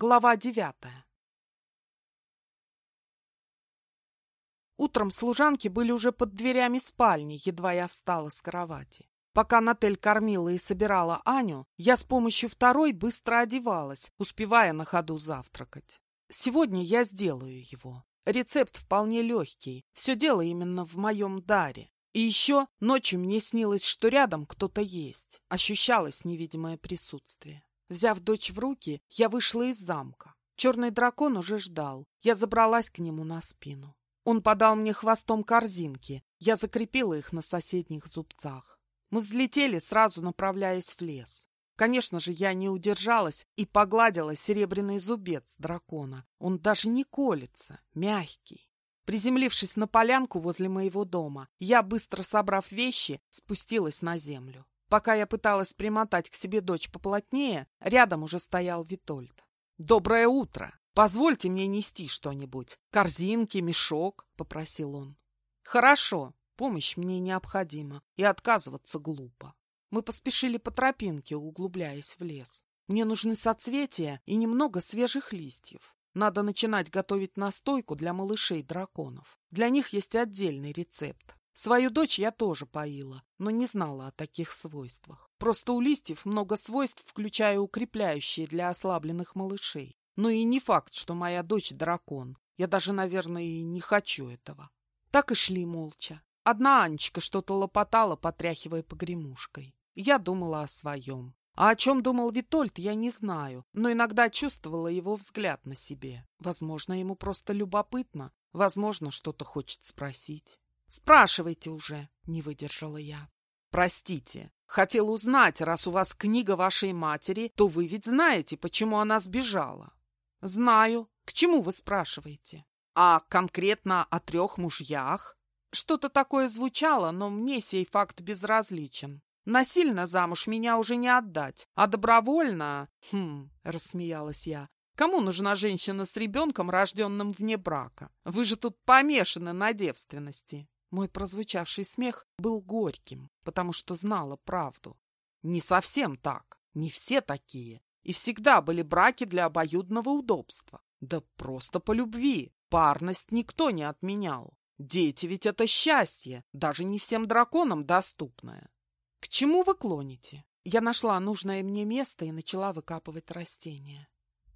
Глава девятая Утром служанки были уже под дверями спальни, едва я встала с кровати. Пока Натель кормила и собирала Аню, я с помощью второй быстро одевалась, успевая на ходу завтракать. Сегодня я сделаю его. Рецепт вполне легкий, все дело именно в моем даре. И еще ночью мне снилось, что рядом кто-то есть. Ощущалось невидимое присутствие. Взяв дочь в руки, я вышла из замка. Черный дракон уже ждал. Я забралась к нему на спину. Он подал мне хвостом корзинки. Я закрепила их на соседних зубцах. Мы взлетели, сразу направляясь в лес. Конечно же, я не удержалась и погладила серебряный зубец дракона. Он даже не колется, мягкий. Приземлившись на полянку возле моего дома, я, быстро собрав вещи, спустилась на землю. Пока я пыталась примотать к себе дочь поплотнее, рядом уже стоял Витольд. «Доброе утро! Позвольте мне нести что-нибудь. Корзинки, мешок», — попросил он. «Хорошо, помощь мне необходима, и отказываться глупо». Мы поспешили по тропинке, углубляясь в лес. Мне нужны соцветия и немного свежих листьев. Надо начинать готовить настойку для малышей-драконов. Для них есть отдельный рецепт. Свою дочь я тоже поила, но не знала о таких свойствах. Просто у листьев много свойств, включая укрепляющие для ослабленных малышей. Но и не факт, что моя дочь дракон. Я даже, наверное, и не хочу этого. Так и шли молча. Одна Анечка что-то лопотала, потряхивая погремушкой. Я думала о своем. А о чем думал Витольд, я не знаю, но иногда чувствовала его взгляд на себе. Возможно, ему просто любопытно, возможно, что-то хочет спросить. «Спрашивайте уже», — не выдержала я. «Простите, хотел узнать, раз у вас книга вашей матери, то вы ведь знаете, почему она сбежала». «Знаю. К чему вы спрашиваете?» «А конкретно о трех мужьях?» Что-то такое звучало, но мне сей факт безразличен. Насильно замуж меня уже не отдать, а добровольно... Хм, рассмеялась я. Кому нужна женщина с ребенком, рожденным вне брака? Вы же тут помешаны на девственности. Мой прозвучавший смех был горьким, потому что знала правду. Не совсем так, не все такие. И всегда были браки для обоюдного удобства. Да просто по любви. Парность никто не отменял. Дети ведь это счастье, даже не всем драконам доступное. К чему вы клоните? Я нашла нужное мне место и начала выкапывать растения.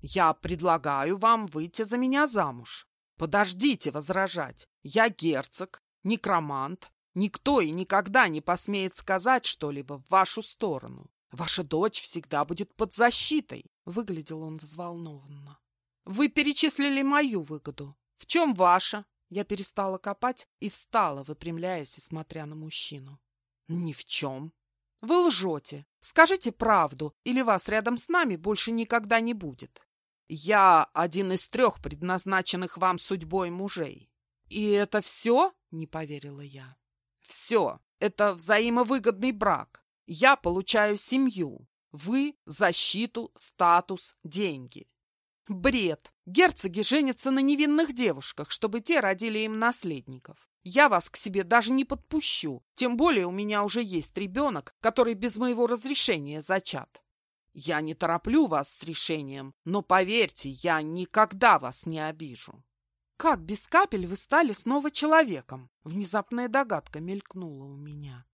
Я предлагаю вам выйти за меня замуж. Подождите возражать. Я герцог, некромант, никто и никогда не посмеет сказать что-либо в вашу сторону. Ваша дочь всегда будет под защитой. Выглядел он взволнованно. Вы перечислили мою выгоду. В чем ваша? Я перестала копать и встала, выпрямляясь и смотря на мужчину. Ни в чем. Вы лжете. Скажите правду, или вас рядом с нами больше никогда не будет. Я один из трех предназначенных вам судьбой мужей. И это все? Не поверила я. Все. Это взаимовыгодный брак. Я получаю семью. Вы – защиту, статус, деньги. Бред. Герцоги женятся на невинных девушках, чтобы те родили им наследников. Я вас к себе даже не подпущу. Тем более у меня уже есть ребенок, который без моего разрешения зачат. Я не тороплю вас с решением, но поверьте, я никогда вас не обижу. Как без капель вы стали снова человеком? Внезапная догадка мелькнула у меня.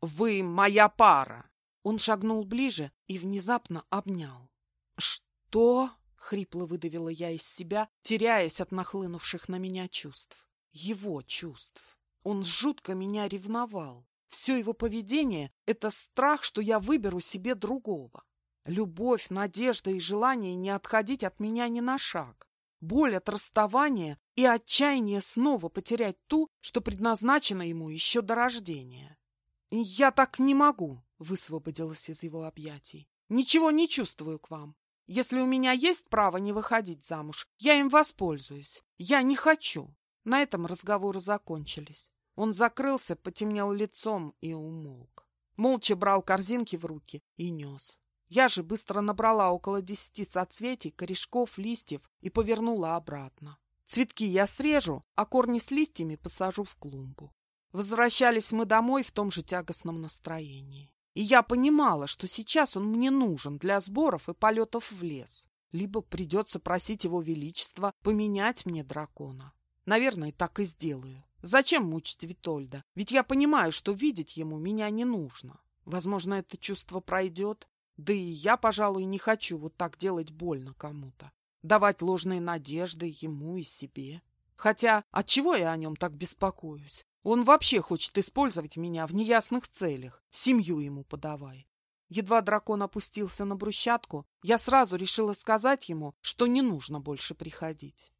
Вы моя пара. Он шагнул ближе и внезапно обнял. Что? Хрипло выдавила я из себя, теряясь от нахлынувших на меня чувств. Его чувств. Он жутко меня ревновал. Все его поведение — это страх, что я выберу себе другого. Любовь, надежда и желание не отходить от меня ни на шаг боль от расставания и отчаяние снова потерять ту, что предназначена ему еще до рождения. «Я так не могу», — высвободилась из его объятий. «Ничего не чувствую к вам. Если у меня есть право не выходить замуж, я им воспользуюсь. Я не хочу». На этом разговоры закончились. Он закрылся, потемнел лицом и умолк. Молча брал корзинки в руки и нес. Я же быстро набрала около десяти соцветий, корешков, листьев и повернула обратно. Цветки я срежу, а корни с листьями посажу в клумбу. Возвращались мы домой в том же тягостном настроении. И я понимала, что сейчас он мне нужен для сборов и полетов в лес. либо придется просить его величества поменять мне дракона. Наверное, так и сделаю. Зачем мучить Витольда? Ведь я понимаю, что видеть ему меня не нужно. Возможно, это чувство пройдет. Да и я, пожалуй, не хочу вот так делать больно кому-то. Давать ложные надежды ему и себе. Хотя, от чего я о нем так беспокоюсь? Он вообще хочет использовать меня в неясных целях. Семью ему подавай. Едва дракон опустился на брусчатку, я сразу решила сказать ему, что не нужно больше приходить.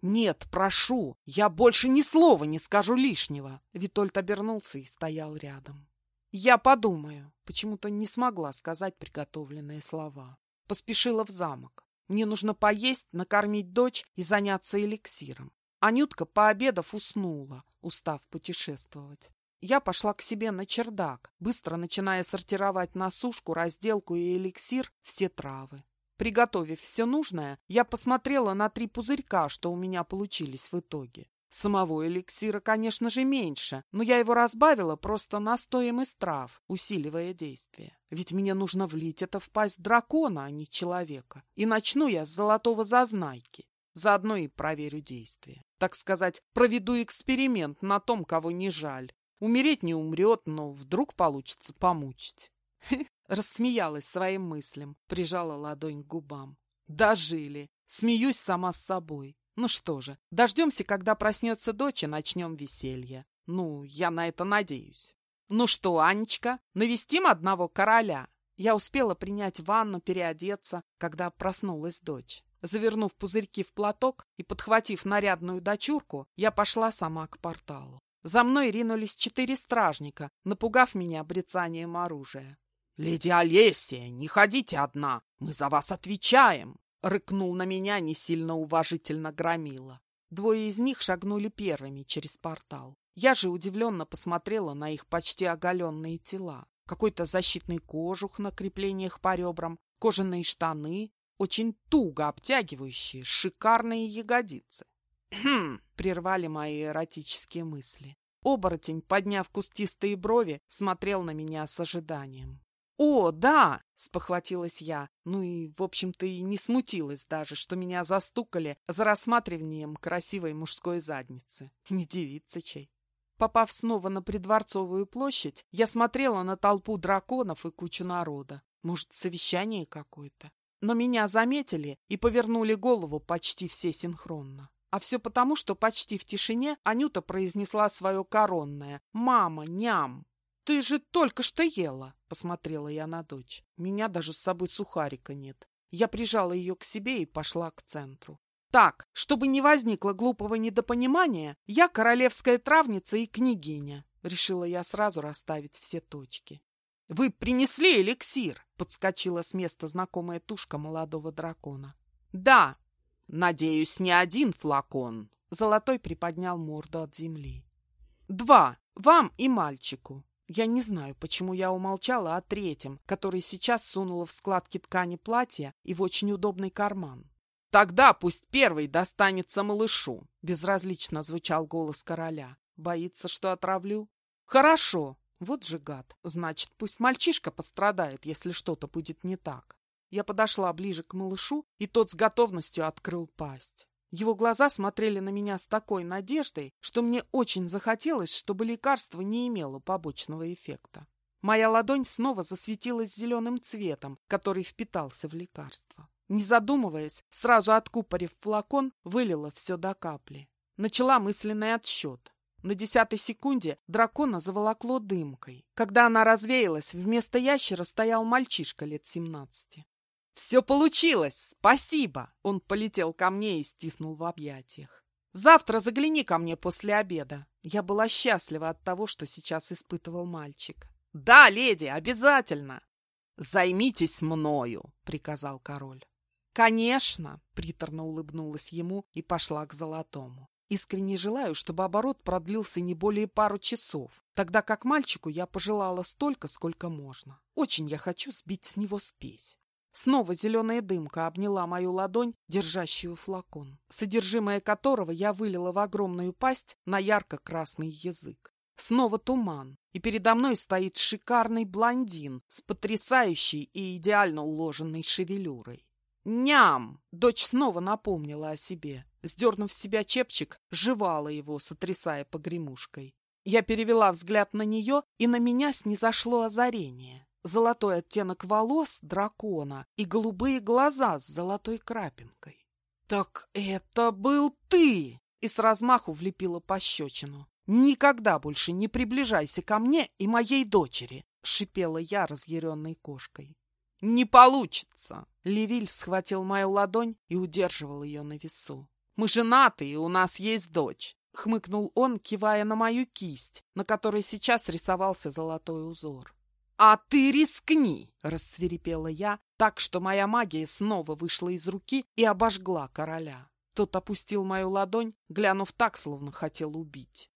«Нет, прошу, я больше ни слова не скажу лишнего!» Витольд обернулся и стоял рядом. «Я подумаю». Почему-то не смогла сказать приготовленные слова. Поспешила в замок. Мне нужно поесть, накормить дочь и заняться эликсиром. Анютка, пообедав, уснула, устав путешествовать. Я пошла к себе на чердак, быстро начиная сортировать на сушку, разделку и эликсир все травы. Приготовив все нужное, я посмотрела на три пузырька, что у меня получились в итоге. Самого эликсира, конечно же, меньше, но я его разбавила просто настоем из трав, усиливая действие. Ведь мне нужно влить это в пасть дракона, а не человека. И начну я с золотого зазнайки. Заодно и проверю действие. Так сказать, проведу эксперимент на том, кого не жаль. Умереть не умрет, но вдруг получится помучить. Рассмеялась своим мыслям, прижала ладонь к губам. Дожили. Смеюсь сама с собой. Ну что же, дождемся, когда проснется дочь, и начнем веселье. Ну, я на это надеюсь. Ну что, Анечка, навестим одного короля? Я успела принять ванну, переодеться, когда проснулась дочь. Завернув пузырьки в платок и подхватив нарядную дочурку, я пошла сама к порталу. За мной ринулись четыре стражника, напугав меня брецанием оружия. «Леди Олесия, не ходите одна, мы за вас отвечаем!» Рыкнул на меня не сильно уважительно громила. Двое из них шагнули первыми через портал. Я же удивленно посмотрела на их почти оголенные тела. Какой-то защитный кожух на креплениях по ребрам, кожаные штаны, очень туго обтягивающие, шикарные ягодицы. «Хм!» — прервали мои эротические мысли. Оборотень, подняв кустистые брови, смотрел на меня с ожиданием. «О, да!» — спохватилась я. Ну и, в общем-то, и не смутилась даже, что меня застукали за рассматриванием красивой мужской задницы. Не девица чей. Попав снова на придворцовую площадь, я смотрела на толпу драконов и кучу народа. Может, совещание какое-то? Но меня заметили и повернули голову почти все синхронно. А все потому, что почти в тишине Анюта произнесла свое коронное «Мама, ням!» «Ты же только что ела!» — посмотрела я на дочь. меня даже с собой сухарика нет. Я прижала ее к себе и пошла к центру. «Так, чтобы не возникло глупого недопонимания, я королевская травница и княгиня», — решила я сразу расставить все точки. «Вы принесли эликсир?» — подскочила с места знакомая тушка молодого дракона. «Да!» «Надеюсь, не один флакон!» Золотой приподнял морду от земли. «Два! Вам и мальчику!» Я не знаю, почему я умолчала о третьем, который сейчас сунула в складки ткани платья и в очень удобный карман. «Тогда пусть первый достанется малышу», — безразлично звучал голос короля. «Боится, что отравлю?» «Хорошо. Вот же гад. Значит, пусть мальчишка пострадает, если что-то будет не так». Я подошла ближе к малышу, и тот с готовностью открыл пасть. Его глаза смотрели на меня с такой надеждой, что мне очень захотелось, чтобы лекарство не имело побочного эффекта. Моя ладонь снова засветилась зеленым цветом, который впитался в лекарство. Не задумываясь, сразу откупорив флакон, вылила все до капли. Начала мысленный отсчет. На десятой секунде дракона заволокло дымкой. Когда она развеялась, вместо ящера стоял мальчишка лет семнадцати. «Все получилось! Спасибо!» Он полетел ко мне и стиснул в объятиях. «Завтра загляни ко мне после обеда». Я была счастлива от того, что сейчас испытывал мальчик. «Да, леди, обязательно!» «Займитесь мною!» — приказал король. «Конечно!» — приторно улыбнулась ему и пошла к золотому. Искренне желаю, чтобы оборот продлился не более пару часов, тогда как мальчику я пожелала столько, сколько можно. Очень я хочу сбить с него спесь. Снова зеленая дымка обняла мою ладонь, держащую флакон, содержимое которого я вылила в огромную пасть на ярко-красный язык. Снова туман, и передо мной стоит шикарный блондин с потрясающей и идеально уложенной шевелюрой. Ням! Дочь снова напомнила о себе. Сдернув с себя чепчик, жевала его, сотрясая погремушкой. Я перевела взгляд на нее, и на меня снизошло озарение. Золотой оттенок волос дракона и голубые глаза с золотой крапинкой. «Так это был ты!» И с размаху влепила пощечину. «Никогда больше не приближайся ко мне и моей дочери!» — шипела я разъяренной кошкой. «Не получится!» Левиль схватил мою ладонь и удерживал ее на весу. «Мы женаты, и у нас есть дочь!» — хмыкнул он, кивая на мою кисть, на которой сейчас рисовался золотой узор. «А ты рискни!» — рассверепела я, так что моя магия снова вышла из руки и обожгла короля. Тот опустил мою ладонь, глянув так, словно хотел убить.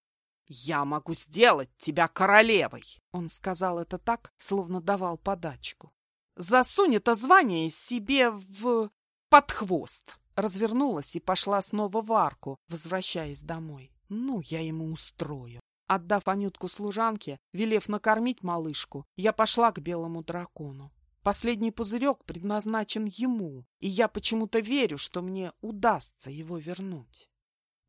«Я могу сделать тебя королевой!» Он сказал это так, словно давал подачку. «Засунь это звание себе в... под хвост!» Развернулась и пошла снова в арку, возвращаясь домой. «Ну, я ему устрою!» Отдав Анютку служанке, велев накормить малышку, я пошла к белому дракону. Последний пузырек предназначен ему, и я почему-то верю, что мне удастся его вернуть.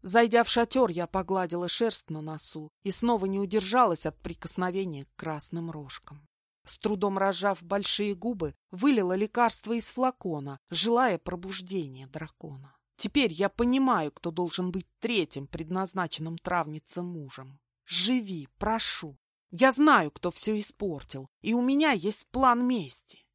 Зайдя в шатер, я погладила шерсть на носу и снова не удержалась от прикосновения к красным рожкам. С трудом разжав большие губы, вылила лекарство из флакона, желая пробуждения дракона. Теперь я понимаю, кто должен быть третьим предназначенным травнице мужем. Живи, прошу. Я знаю, кто все испортил, и у меня есть план мести.